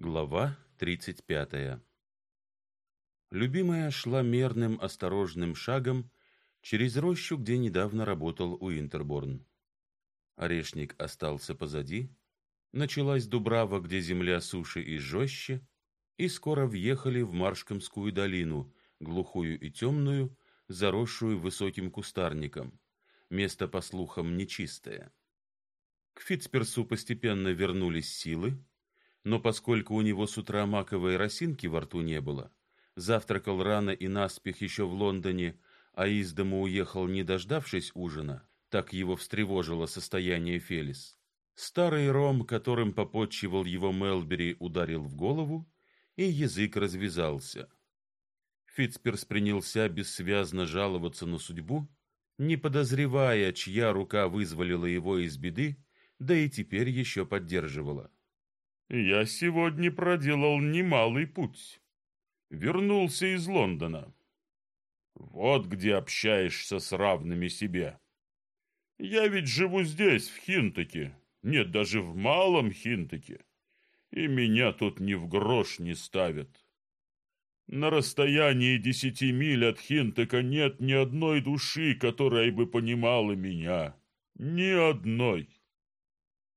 Глава тридцать пятая. Любимая шла мерным, осторожным шагом через рощу, где недавно работал Уинтерборн. Орешник остался позади, началась Дубрава, где земля суше и жестче, и скоро въехали в Маршкомскую долину, глухую и темную, заросшую высоким кустарником. Место, по слухам, нечистое. К Фитцперсу постепенно вернулись силы, но поскольку у него с утра маковой росинки во рту не было, завтракал рано и наспех еще в Лондоне, а из дому уехал, не дождавшись ужина, так его встревожило состояние Фелис. Старый ром, которым попотчевал его Мелбери, ударил в голову, и язык развязался. Фитцперс принялся бессвязно жаловаться на судьбу, не подозревая, чья рука вызволила его из беды, да и теперь еще поддерживала. «Я сегодня проделал немалый путь. Вернулся из Лондона. Вот где общаешься с равными себе. Я ведь живу здесь, в Хинтаке, нет, даже в Малом Хинтаке, и меня тут ни в грош не ставят. На расстоянии десяти миль от Хинтака нет ни одной души, которая бы понимала меня. Ни одной.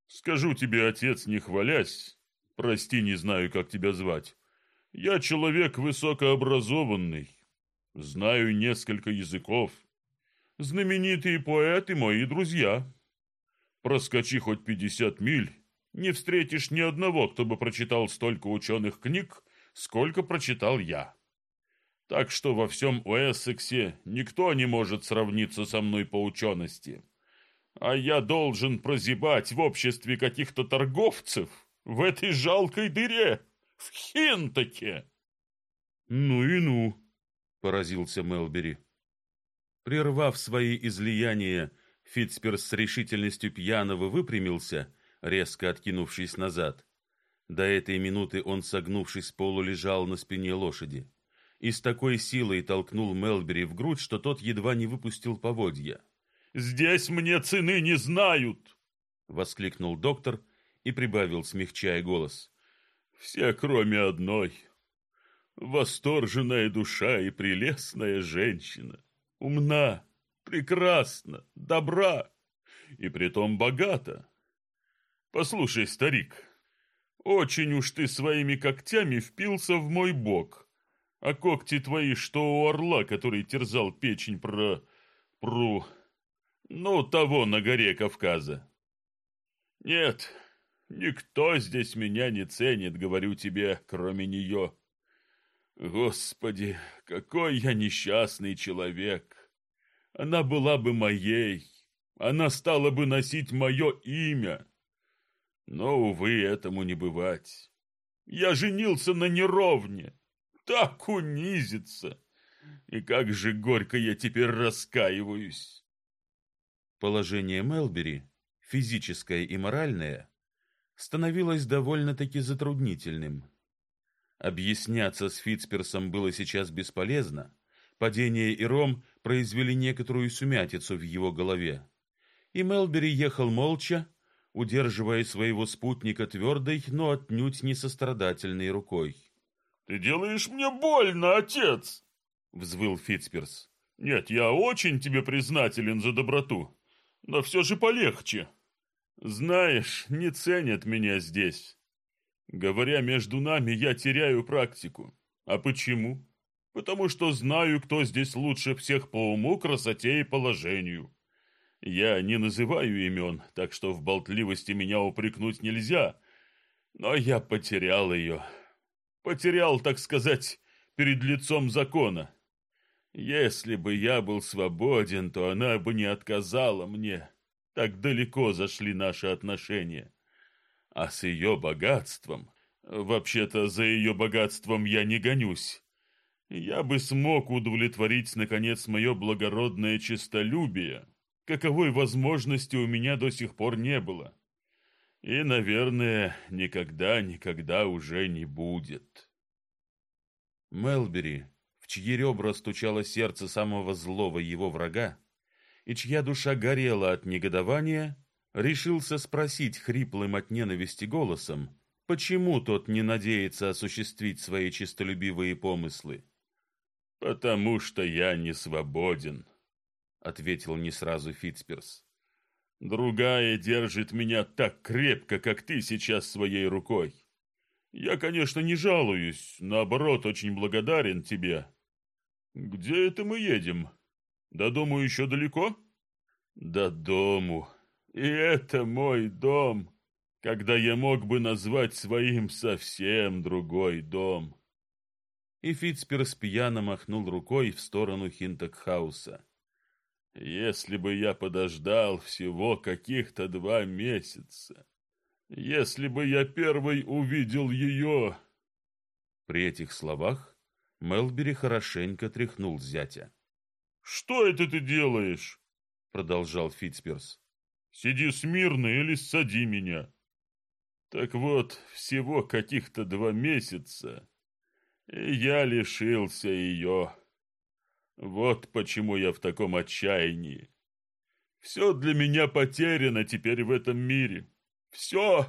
Скажу тебе, отец, не хвалясь, прости, не знаю, как тебя звать, я человек высокообразованный, знаю несколько языков, знаменитые поэты мои друзья. Проскочи хоть пятьдесят миль, не встретишь ни одного, кто бы прочитал столько ученых книг, сколько прочитал я. Так что во всем Уэссексе никто не может сравниться со мной по учености. А я должен прозябать в обществе каких-то торговцев в этой жалкой дыре, в Хинтаке. Ну и ну, поразился Мелбери. Прервав свои излияния, Фитцперс с решительностью пьяного выпрямился, резко откинувшись назад. До этой минуты он, согнувшись с полу, лежал на спине лошади. И с такой силой толкнул Мелбери в грудь, что тот едва не выпустил поводья. «Здесь мне цены не знают!» — воскликнул доктор и прибавил, смягчая голос. «Все, кроме одной. Восторженная душа и прелестная женщина. Умна, прекрасна, добра и притом богата. Послушай, старик, очень уж ты своими когтями впился в мой бок, а когти твои, что у орла, который терзал печень про... про... ну, того на горе Кавказа. Нет, никто здесь меня не ценит, говорю тебе, кроме нее. Господи, какой я несчастный человек! Она была бы моей, она стала бы носить мое имя. Но, увы, этому не бывать. Я женился на неровне, так унизиться. И как же горько я теперь раскаиваюсь. Положение Мелбери, физическое и моральное, становилось довольно-таки затруднительным. Объясняться с Фитцперсом было сейчас бесполезно. Падение и ром произвели некоторую сумятицу в его голове. И Мелбери ехал молча, удерживая своего спутника твердой, но отнюдь не сострадательной рукой. «Ты делаешь мне больно, отец!» — взвыл Фитцперс. «Нет, я очень тебе признателен за доброту, но все же полегче. Знаешь, не ценят меня здесь. Говоря между нами, я теряю практику. А почему? Потому что знаю, кто здесь лучше всех по уму, красоте и положению. Я не называю имен, так что в болтливости меня упрекнуть нельзя, но я потерял ее. Потерял, так сказать, перед лицом закона. Если бы я был свободен, то она бы не отказала мне. Так далеко зашли наши отношения. А с ее богатством... Вообще-то за ее богатством я не гонюсь. Я бы смог удовлетворить, наконец, мое благородное честолюбие, каковой возможности у меня до сих пор не было. И, наверное, никогда-никогда уже не будет. Мелбери, в чьи ребра стучало сердце самого злого его врага, и чья душа горела от негодования, решился спросить хриплым от ненависти голосом, почему тот не надеется осуществить свои честолюбивые помыслы. «Потому что я не свободен», — ответил не сразу Фитцперс. «Другая держит меня так крепко, как ты сейчас своей рукой. Я, конечно, не жалуюсь, наоборот, очень благодарен тебе. Где это мы едем? До дому еще далеко?» «До дому. И это мой дом, когда я мог бы назвать своим совсем другой дом» и Фитцперс пьяно махнул рукой в сторону Хинтекхауса. «Если бы я подождал всего каких-то два месяца, если бы я первый увидел ее...» При этих словах Мелбери хорошенько тряхнул зятя. «Что это ты делаешь?» — продолжал Фитцперс. «Сиди смирно или сади меня». «Так вот, всего каких-то два месяца, и я лишился ее. Вот почему я в таком отчаянии. Все для меня потеряно теперь в этом мире. Все!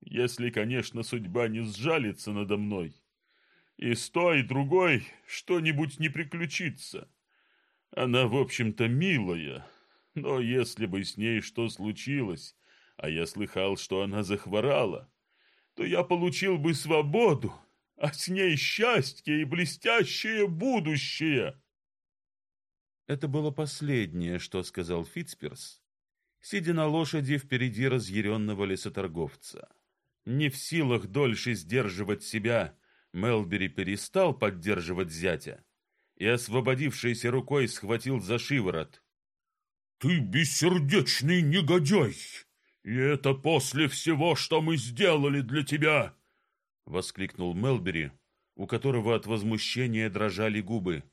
Если, конечно, судьба не сжалится надо мной. И с той, и другой что-нибудь не приключится. Она, в общем-то, милая. Но если бы с ней что случилось, а я слыхал, что она захворала, то я получил бы свободу а с ней счастье и блестящее будущее. Это было последнее, что сказал Фитцперс, сидя на лошади впереди разъяренного лесоторговца. Не в силах дольше сдерживать себя, Мелбери перестал поддерживать зятя и, освободившейся рукой, схватил за шиворот. «Ты бессердечный негодяй! И это после всего, что мы сделали для тебя!» воскликнул Мелбери, у которого от возмущения дрожали губы.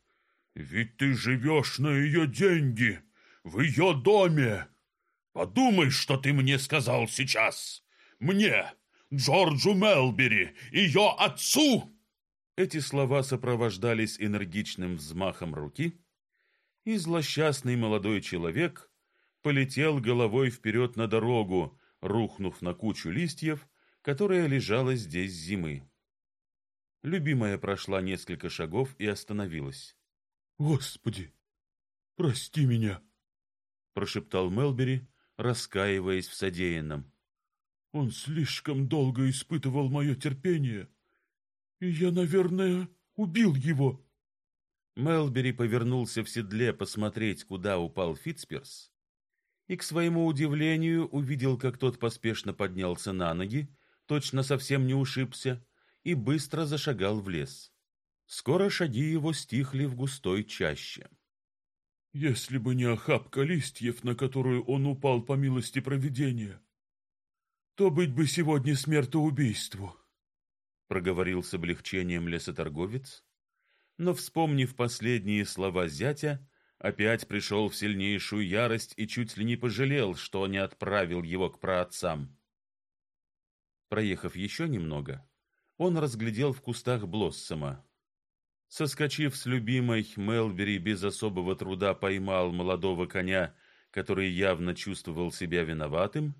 Ведь ты живешь на ее деньги, в ее доме. Подумай, что ты мне сказал сейчас. Мне, Джорджу Мелбери, ее отцу. Эти слова сопровождались энергичным взмахом руки, и злосчастный молодой человек полетел головой вперед на дорогу, рухнув на кучу листьев, которая лежала здесь зимы. Любимая прошла несколько шагов и остановилась. «Господи, прости меня!» — прошептал Мелбери, раскаиваясь в содеянном. «Он слишком долго испытывал мое терпение, и я, наверное, убил его». Мелбери повернулся в седле посмотреть, куда упал Фитцперс, и, к своему удивлению, увидел, как тот поспешно поднялся на ноги точно совсем не ушибся, и быстро зашагал в лес. Скоро шаги его стихли в густой чаще. Если бы не охапка листьев, на которую он упал по милости провидения, то быть бы сегодня смертоубийству, проговорил с облегчением лесоторговец, но, вспомнив последние слова зятя, опять пришел в сильнейшую ярость и чуть ли не пожалел, что не отправил его к праотцам. Проехав еще немного, он разглядел в кустах блоссома. Соскочив с любимой, Мелбери без особого труда поймал молодого коня, который явно чувствовал себя виноватым,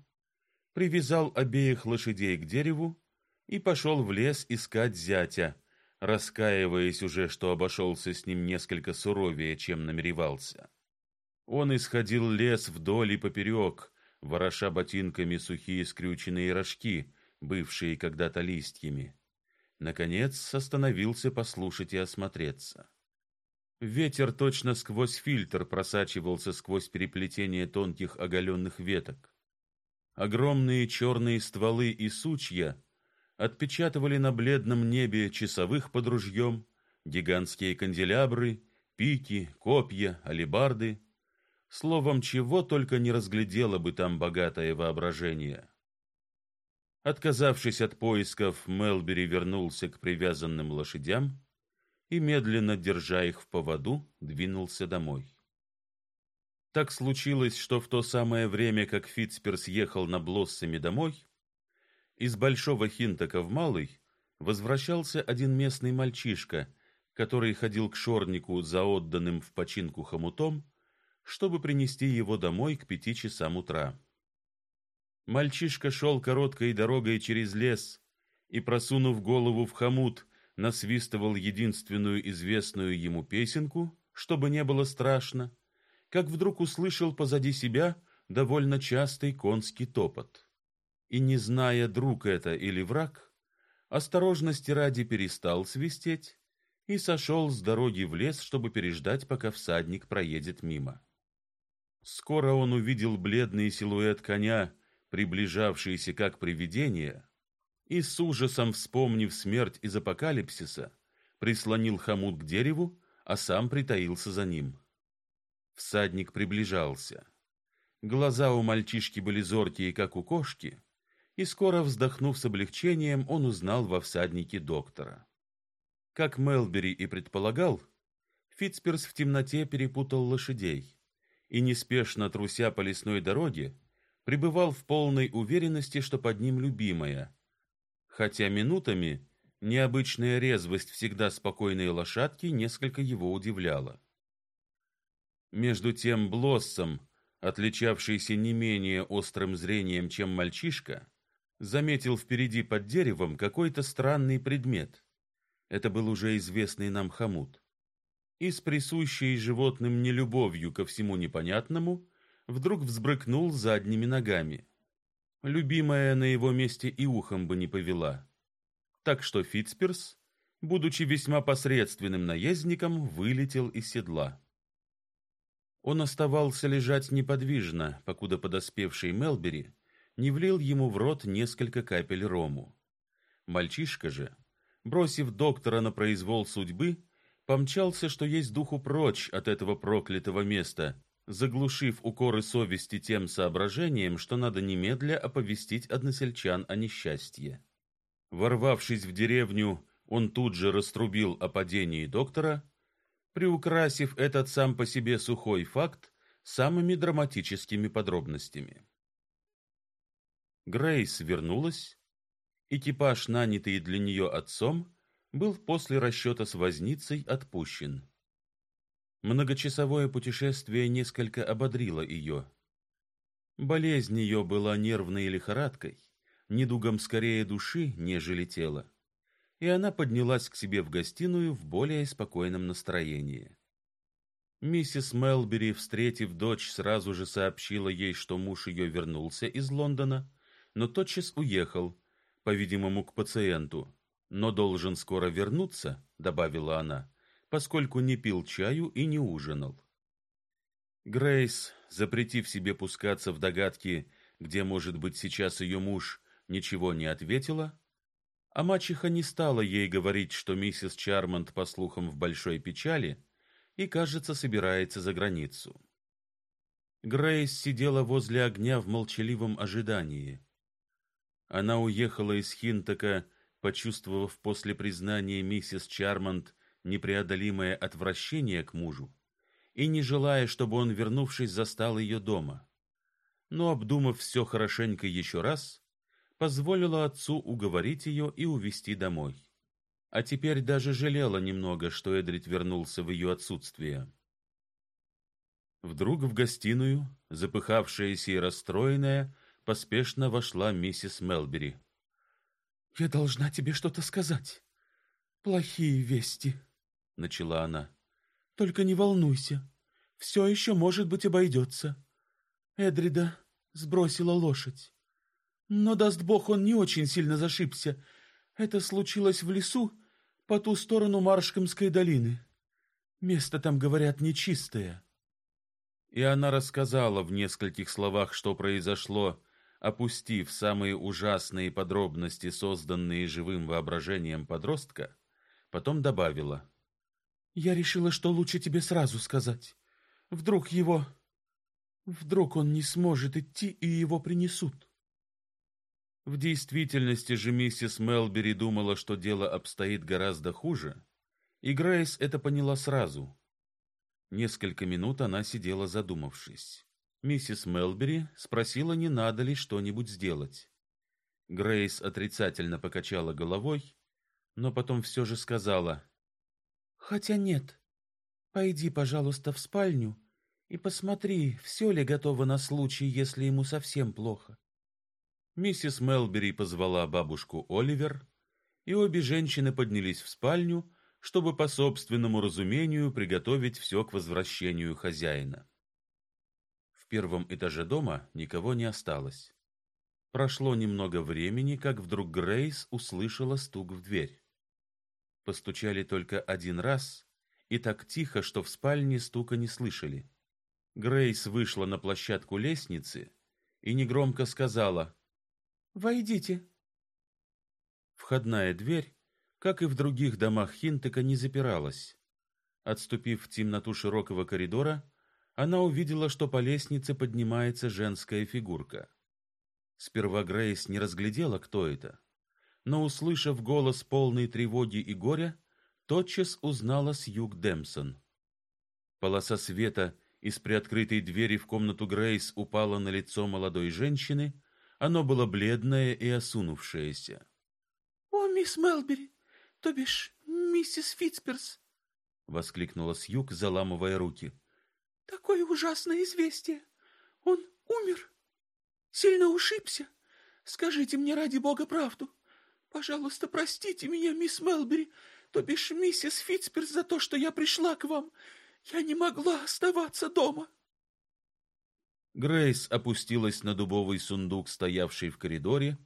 привязал обеих лошадей к дереву и пошел в лес искать зятя, раскаиваясь уже, что обошелся с ним несколько суровее, чем намеревался. Он исходил лес вдоль и поперек, вороша ботинками сухие скрюченные рожки, бывшие когда-то листьями. Наконец остановился послушать и осмотреться. Ветер точно сквозь фильтр просачивался сквозь переплетение тонких оголенных веток. Огромные черные стволы и сучья отпечатывали на бледном небе часовых под ружьем, гигантские канделябры, пики, копья, алебарды, словом, чего только не разглядело бы там богатое воображение. Отказавшись от поисков, Мелбери вернулся к привязанным лошадям и, медленно держа их в поводу, двинулся домой. Так случилось, что в то самое время, как Фитцперс ехал на Блоссами домой, из Большого Хинтока в Малый возвращался один местный мальчишка, который ходил к шорнику за отданным в починку хомутом, чтобы принести его домой к пяти часам утра. Мальчишка шел короткой дорогой через лес и, просунув голову в хомут, насвистывал единственную известную ему песенку, чтобы не было страшно, как вдруг услышал позади себя довольно частый конский топот. И не зная, друг это или враг, осторожности ради перестал свистеть и сошел с дороги в лес, чтобы переждать, пока всадник проедет мимо. Скоро он увидел бледный силуэт коня, приближавшийся как привидение, и с ужасом вспомнив смерть из апокалипсиса, прислонил хомут к дереву, а сам притаился за ним. Всадник приближался. Глаза у мальчишки были зоркие, как у кошки, и скоро, вздохнув с облегчением, он узнал во всаднике доктора. Как Мелбери и предполагал, Фитцперс в темноте перепутал лошадей и неспешно труся по лесной дороге, пребывал в полной уверенности, что под ним любимая, хотя минутами необычная резвость всегда спокойной лошадки несколько его удивляла. Между тем Блоссом, отличавшийся не менее острым зрением, чем мальчишка, заметил впереди под деревом какой-то странный предмет. Это был уже известный нам хомут. И с присущей животным нелюбовью ко всему непонятному, вдруг взбрыкнул задними ногами. Любимая на его месте и ухом бы не повела. Так что Фитцперс, будучи весьма посредственным наездником, вылетел из седла. Он оставался лежать неподвижно, покуда подоспевший Мелбери не влил ему в рот несколько капель рому. Мальчишка же, бросив доктора на произвол судьбы, помчался, что есть духу прочь от этого проклятого места, заглушив укоры совести тем соображением, что надо немедля оповестить односельчан о несчастье. Ворвавшись в деревню, он тут же раструбил о падении доктора, приукрасив этот сам по себе сухой факт самыми драматическими подробностями. Грейс вернулась. Экипаж, нанятый для нее отцом, был после расчета с возницей отпущен. Многочасовое путешествие несколько ободрило ее. Болезнь ее была нервной лихорадкой, недугом скорее души, нежели тела, и она поднялась к себе в гостиную в более спокойном настроении. Миссис Мелбери, встретив дочь, сразу же сообщила ей, что муж ее вернулся из Лондона но тотчас уехал, по-видимому, к пациенту. Но должен скоро вернуться, добавила она, поскольку не пил чаю и не ужинал. Грейс, запретив себе пускаться в догадки, где может быть сейчас ее муж, ничего не ответила, а мачеха не стала ей говорить, что миссис Чармонт по слухам в большой печали и, кажется, собирается за границу. Грейс сидела возле огня в молчаливом ожидании. Она уехала из Хинтока, почувствовав после признания миссис Чармонт непреодолимое отвращение к мужу и не желая, чтобы он, вернувшись, застал ее дома. Но, обдумав все хорошенько еще раз, позволила отцу уговорить ее и увезти домой. А теперь даже жалела немного, что Эдрит вернулся в ее отсутствие. Вдруг в гостиную, запыхавшаяся и расстроенная, поспешно вошла миссис Мелбери. Я должна тебе что-то сказать. Плохие вести, начала она. Только не волнуйся. Все еще, может быть, обойдется. Эдрида сбросила лошадь. Но даст бог, он не очень сильно зашибся. Это случилось в лесу по ту сторону Маршкомской долины. Место там, говорят, нечистое. И она рассказала в нескольких словах, что произошло, опустив самые ужасные подробности, созданные живым воображением подростка, потом добавила: "Я решила, что лучше тебе сразу сказать. Вдруг его вдруг он не сможет идти и его принесут". В действительности же миссис Мелбери думала, что дело обстоит гораздо хуже, и Грейс это поняла сразу. Несколько минут она сидела задумавшись миссис Мелбери спросила, не надо ли что-нибудь сделать. Грейс отрицательно покачала головой, но потом все же сказала: "Хотя нет. Пойди, пожалуйста, в спальню и посмотри, все ли готово на случай, если ему совсем плохо". Миссис Мелбери позвала бабушку Оливер, и обе женщины поднялись в спальню, чтобы по собственному разумению приготовить все к возвращению хозяина. В первом этаже дома никого не осталось. Прошло немного времени, как вдруг Грейс услышала стук в дверь. Постучали только один раз, и так тихо, что в спальне стука не слышали. Грейс вышла на площадку лестницы и негромко сказала: "Войдите". Входная дверь как и в других домах Хинтека, не запиралась. Отступив в темноту широкого коридора, она увидела, что по лестнице поднимается женская фигурка. Сперва Грейс не разглядела, кто это, но, услышав голос полной тревоги и горя, тотчас узнала Сьюг Демсон. Полоса света из приоткрытой двери в комнату Грейс упала на лицо молодой женщины, оно было бледное и осунувшееся. «О, мисс Мелбери, то бишь миссис Фитцперс, воскликнула Сьюг, заламывая руки. Такое ужасное известие. Он умер. Сильно ушибся. Скажите мне ради бога правду. Пожалуйста, простите меня, мисс Мелбери, то бишь миссис Фитцперс за то, что я пришла к вам. Я не могла оставаться дома. Грейс опустилась на дубовый сундук, стоявший в коридоре,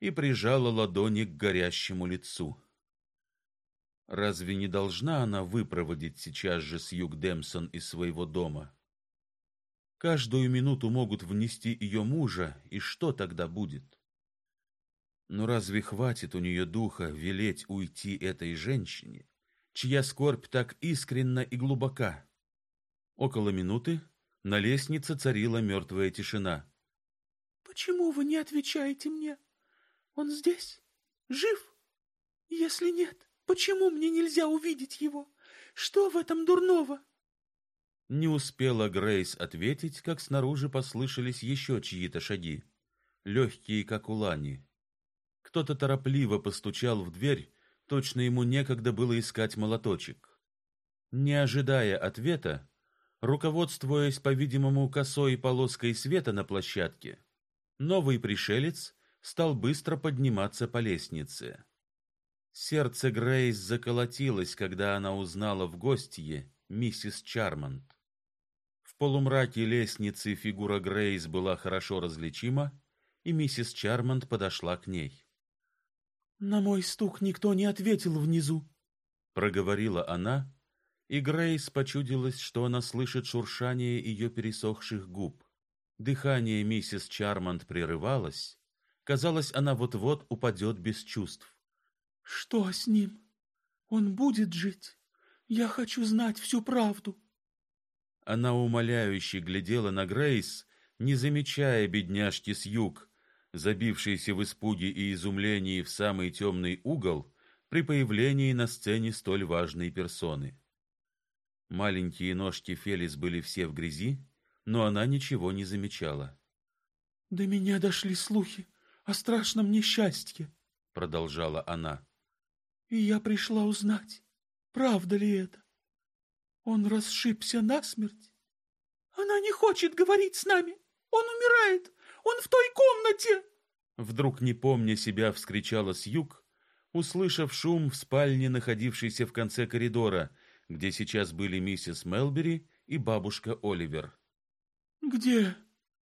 и прижала ладони к горящему лицу. Разве не должна она выпроводить сейчас же Сьюг Демсон из своего дома? Каждую минуту могут внести ее мужа, и что тогда будет? Но разве хватит у нее духа велеть уйти этой женщине, чья скорбь так искренна и глубока? Около минуты на лестнице царила мертвая тишина. Почему вы не отвечаете мне? Он здесь? Жив? Если нет, Почему мне нельзя увидеть его? Что в этом дурного? Не успела Грейс ответить, как снаружи послышались еще чьи-то шаги, легкие, как у лани. Кто-то торопливо постучал в дверь, точно ему некогда было искать молоточек. Не ожидая ответа, руководствуясь, по-видимому, косой полоской света на площадке, новый пришелец стал быстро подниматься по лестнице. Сердце Грейс заколотилось, когда она узнала в гостье миссис Чармонт. В полумраке лестницы фигура Грейс была хорошо различима, и миссис Чармонт подошла к ней. На мой стук никто не ответил внизу, проговорила она, и Грейс почудилось, что она слышит шуршание ее пересохших губ. Дыхание миссис Чармонт прерывалось, казалось, она вот-вот упадет без чувств. Что с ним? Он будет жить. Я хочу знать всю правду. Она умоляюще глядела на Грейс, не замечая бедняжки с юг, забившейся в испуге и изумлении в самый темный угол при появлении на сцене столь важной персоны. Маленькие ножки Фелис были все в грязи, но она ничего не замечала. До меня дошли слухи о страшном несчастье, продолжала она. И я пришла узнать, правда ли это. Он расшибся насмерть. Она не хочет говорить с нами. Он умирает. Он в той комнате. Вдруг, не помня себя, вскричала Сьюг, услышав шум в спальне, находившейся в конце коридора, где сейчас были миссис Мелбери и бабушка Оливер. Где?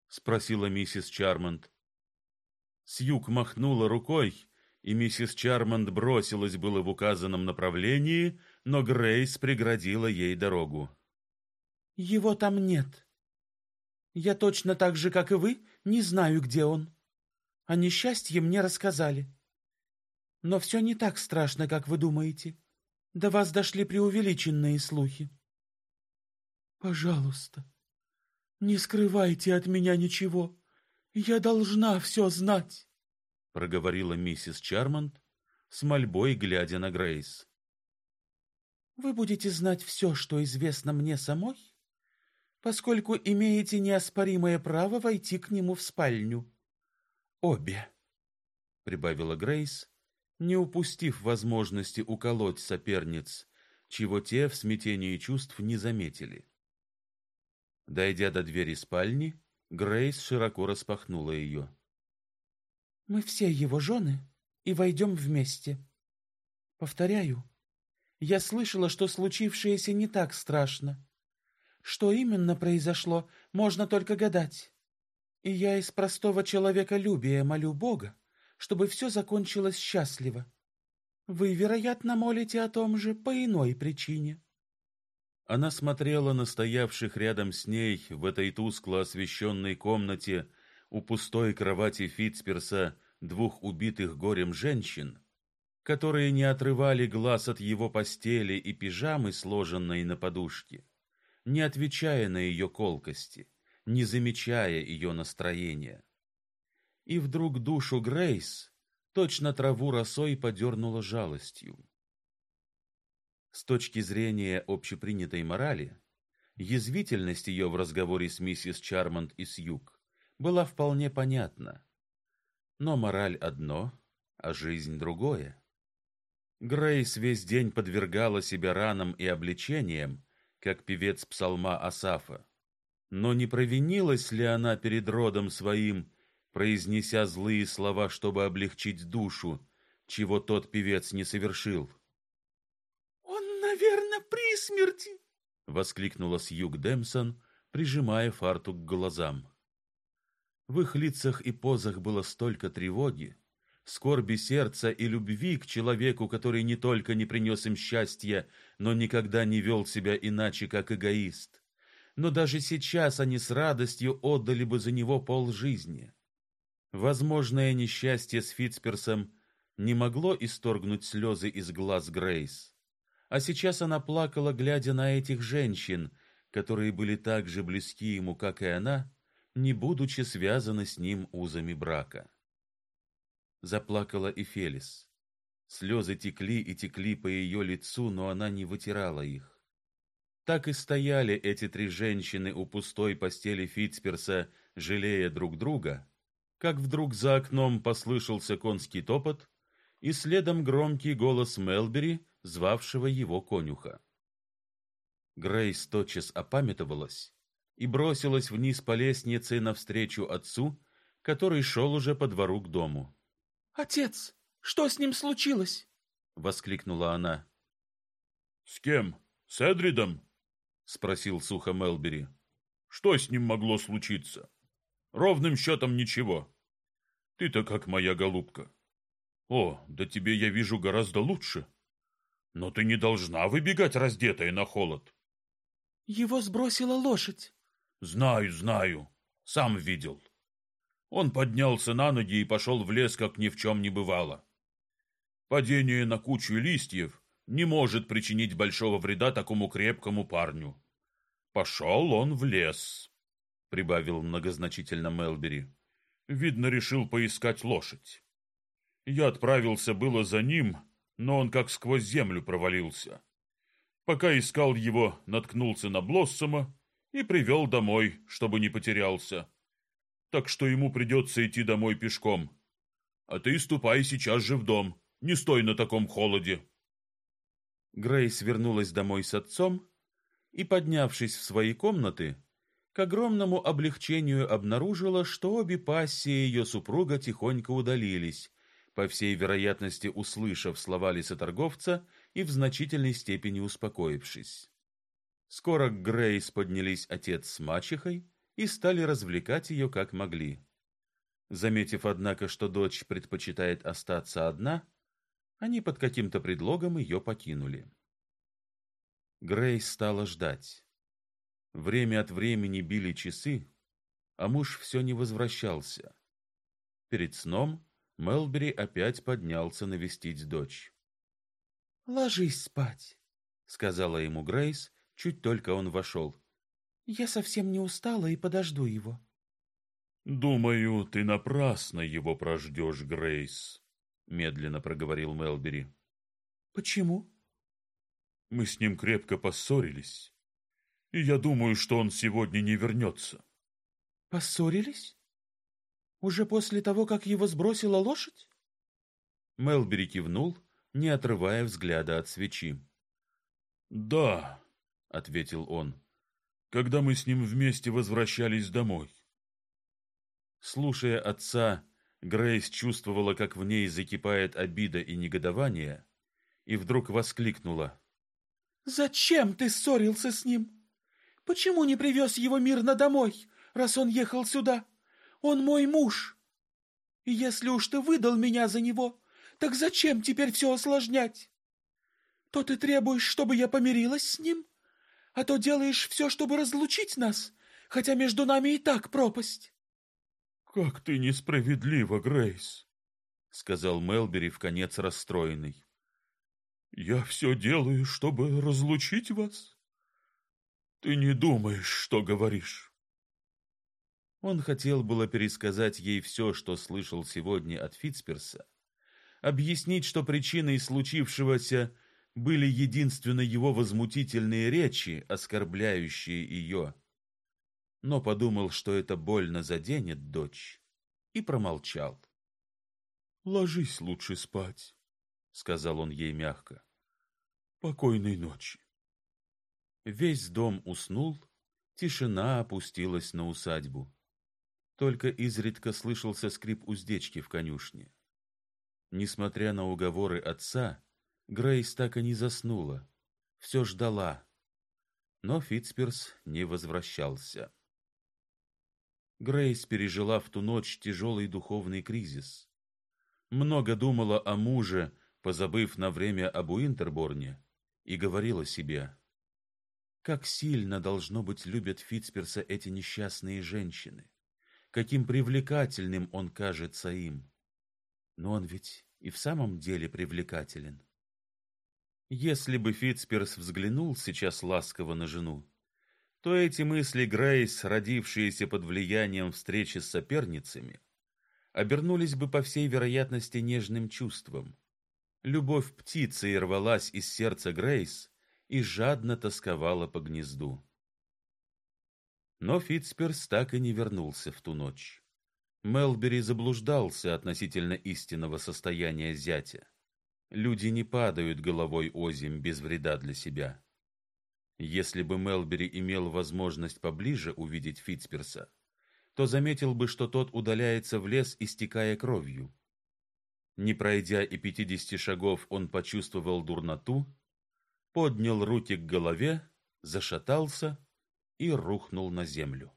спросила миссис Чармонт. Сьюг махнула рукой, и миссис Чармонд бросилась было в указанном направлении, но Грейс преградила ей дорогу. Его там нет. Я точно так же, как и вы, не знаю, где он. О несчастье мне рассказали. Но все не так страшно, как вы думаете. До вас дошли преувеличенные слухи. Пожалуйста, не скрывайте от меня ничего. Я должна все знать проговорила миссис Чармонт с мольбой глядя на Грейс. Вы будете знать все, что известно мне самой, поскольку имеете неоспоримое право войти к нему в спальню. Обе, прибавила Грейс не упустив возможности уколоть соперниц, чего те в смятении чувств не заметили. Дойдя до двери спальни, Грейс широко распахнула ее. Мы все его жены и войдем вместе. Повторяю, я слышала, что случившееся не так страшно. Что именно произошло, можно только гадать. И я из простого человеколюбия молю Бога, чтобы все закончилось счастливо. Вы, вероятно, молите о том же по иной причине. Она смотрела на стоявших рядом с ней в этой тускло освещенной комнате у пустой кровати Фитцперса двух убитых горем женщин, которые не отрывали глаз от его постели и пижамы, сложенной на подушке, не отвечая на ее колкости, не замечая ее настроения. И вдруг душу Грейс точно траву росой подернула жалостью. С точки зрения общепринятой морали, язвительность ее в разговоре с миссис Чармонт и Сьюг была вполне понятна. Но мораль одно, а жизнь другое. Грейс весь день подвергала себя ранам и обличениям, как певец псалма Асафа. Но не провинилась ли она перед родом своим, произнеся злые слова, чтобы облегчить душу, чего тот певец не совершил? при смерти!» — воскликнула Сьюг Демсон, прижимая фартук к глазам. В их лицах и позах было столько тревоги, скорби сердца и любви к человеку, который не только не принес им счастья, но никогда не вел себя иначе, как эгоист. Но даже сейчас они с радостью отдали бы за него полжизни. Возможное несчастье с Фитцперсом не могло исторгнуть слезы из глаз Грейс а сейчас она плакала, глядя на этих женщин, которые были так же близки ему, как и она, не будучи связаны с ним узами брака. Заплакала и Фелис. Слезы текли и текли по ее лицу, но она не вытирала их. Так и стояли эти три женщины у пустой постели Фитцперса, жалея друг друга, как вдруг за окном послышался конский топот, и следом громкий голос Мелбери, звавшего его конюха. Грейс тотчас опамятовалась и бросилась вниз по лестнице навстречу отцу, который шел уже по двору к дому. «Отец, что с ним случилось?» — воскликнула она. «С кем? С Эдридом?» — спросил сухо Мелбери. «Что с ним могло случиться? Ровным счетом ничего. Ты-то как моя голубка. О, да тебе я вижу гораздо лучше. Но ты не должна выбегать раздетая на холод. Его сбросила лошадь. Знаю, знаю. Сам видел. Он поднялся на ноги и пошел в лес, как ни в чем не бывало. Падение на кучу листьев не может причинить большого вреда такому крепкому парню. Пошел он в лес, — прибавил многозначительно Мелбери. Видно, решил поискать лошадь. Я отправился было за ним, но он как сквозь землю провалился. Пока искал его, наткнулся на Блоссома и привел домой, чтобы не потерялся. Так что ему придется идти домой пешком. А ты ступай сейчас же в дом, не стой на таком холоде. Грейс вернулась домой с отцом и, поднявшись в свои комнаты, к огромному облегчению обнаружила, что обе пассии ее супруга тихонько удалились, по всей вероятности услышав слова лесоторговца и в значительной степени успокоившись. Скоро к Грейс поднялись отец с мачехой и стали развлекать ее как могли. Заметив, однако, что дочь предпочитает остаться одна, они под каким-то предлогом ее покинули. Грейс стала ждать. Время от времени били часы, а муж все не возвращался. Перед сном Мелбери опять поднялся навестить дочь. «Ложись спать», — сказала ему Грейс, чуть только он вошел. «Я совсем не устала и подожду его». «Думаю, ты напрасно его прождешь, Грейс», — медленно проговорил Мелбери. «Почему?» «Мы с ним крепко поссорились, и я думаю, что он сегодня не вернется». «Поссорились?» Уже после того, как его сбросила лошадь? Мелбери кивнул, не отрывая взгляда от свечи. «Да», — ответил он, — «когда мы с ним вместе возвращались домой». Слушая отца, Грейс чувствовала, как в ней закипает обида и негодование, и вдруг воскликнула. «Зачем ты ссорился с ним? Почему не привез его мирно домой, раз он ехал сюда? Он мой муж. И если уж ты выдал меня за него, так зачем теперь все осложнять? То ты требуешь, чтобы я помирилась с ним, а то делаешь все, чтобы разлучить нас, хотя между нами и так пропасть». «Как ты несправедлива, Грейс!» — сказал Мелбери в конец расстроенный. «Я все делаю, чтобы разлучить вас. Ты не думаешь, что говоришь». Он хотел было пересказать ей все, что слышал сегодня от Фитцперса, объяснить, что причиной случившегося были единственно его возмутительные речи, оскорбляющие ее, но подумал, что это больно заденет дочь, и промолчал. «Ложись лучше спать», — сказал он ей мягко. «Покойной ночи». Весь дом уснул, тишина опустилась на усадьбу. Только изредка слышался скрип уздечки в конюшне. Несмотря на уговоры отца, Грейс так и не заснула, все ждала. Но Фитцперс не возвращался. Грейс пережила в ту ночь тяжелый духовный кризис. Много думала о муже, позабыв на время об Уинтерборне, и говорила себе: как сильно должно быть любят Фитцперса эти несчастные женщины, каким привлекательным он кажется им. Но он ведь и в самом деле привлекателен. Если бы Фитцперс взглянул сейчас ласково на жену, то эти мысли Грейс, родившиеся под влиянием встречи с соперницами, обернулись бы по всей вероятности нежным чувством. Любовь птицы рвалась из сердца Грейс и жадно тосковала по гнезду. Но Фитцперс так и не вернулся в ту ночь. Мелбери заблуждался относительно истинного состояния зятя. Люди не падают головой озимь без вреда для себя. Если бы Мелбери имел возможность поближе увидеть Фитцперса, то заметил бы, что тот удаляется в лес, истекая кровью. Не пройдя и пятидесяти шагов, он почувствовал дурноту, поднял руки к голове, зашатался и рухнул на землю.